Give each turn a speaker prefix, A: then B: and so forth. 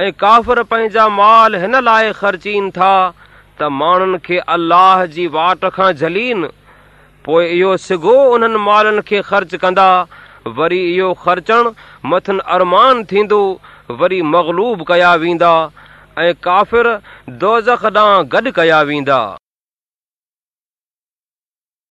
A: ऐं काफ़िर पंहिंजा माल हिन लाइ खर्चीन था त माण्हुनि खे अल्लाह जी वाट खां झलीन पोइ इहो सिगो उन्हनि मालनि खे ख़र्च कंदा वरी इहो ख़र्चण मथिन अरमान थींदो वरी मग़लूब कया वेंदा ऐं काफ़िर दोज़ ॾांहुं गॾु कया वेंदा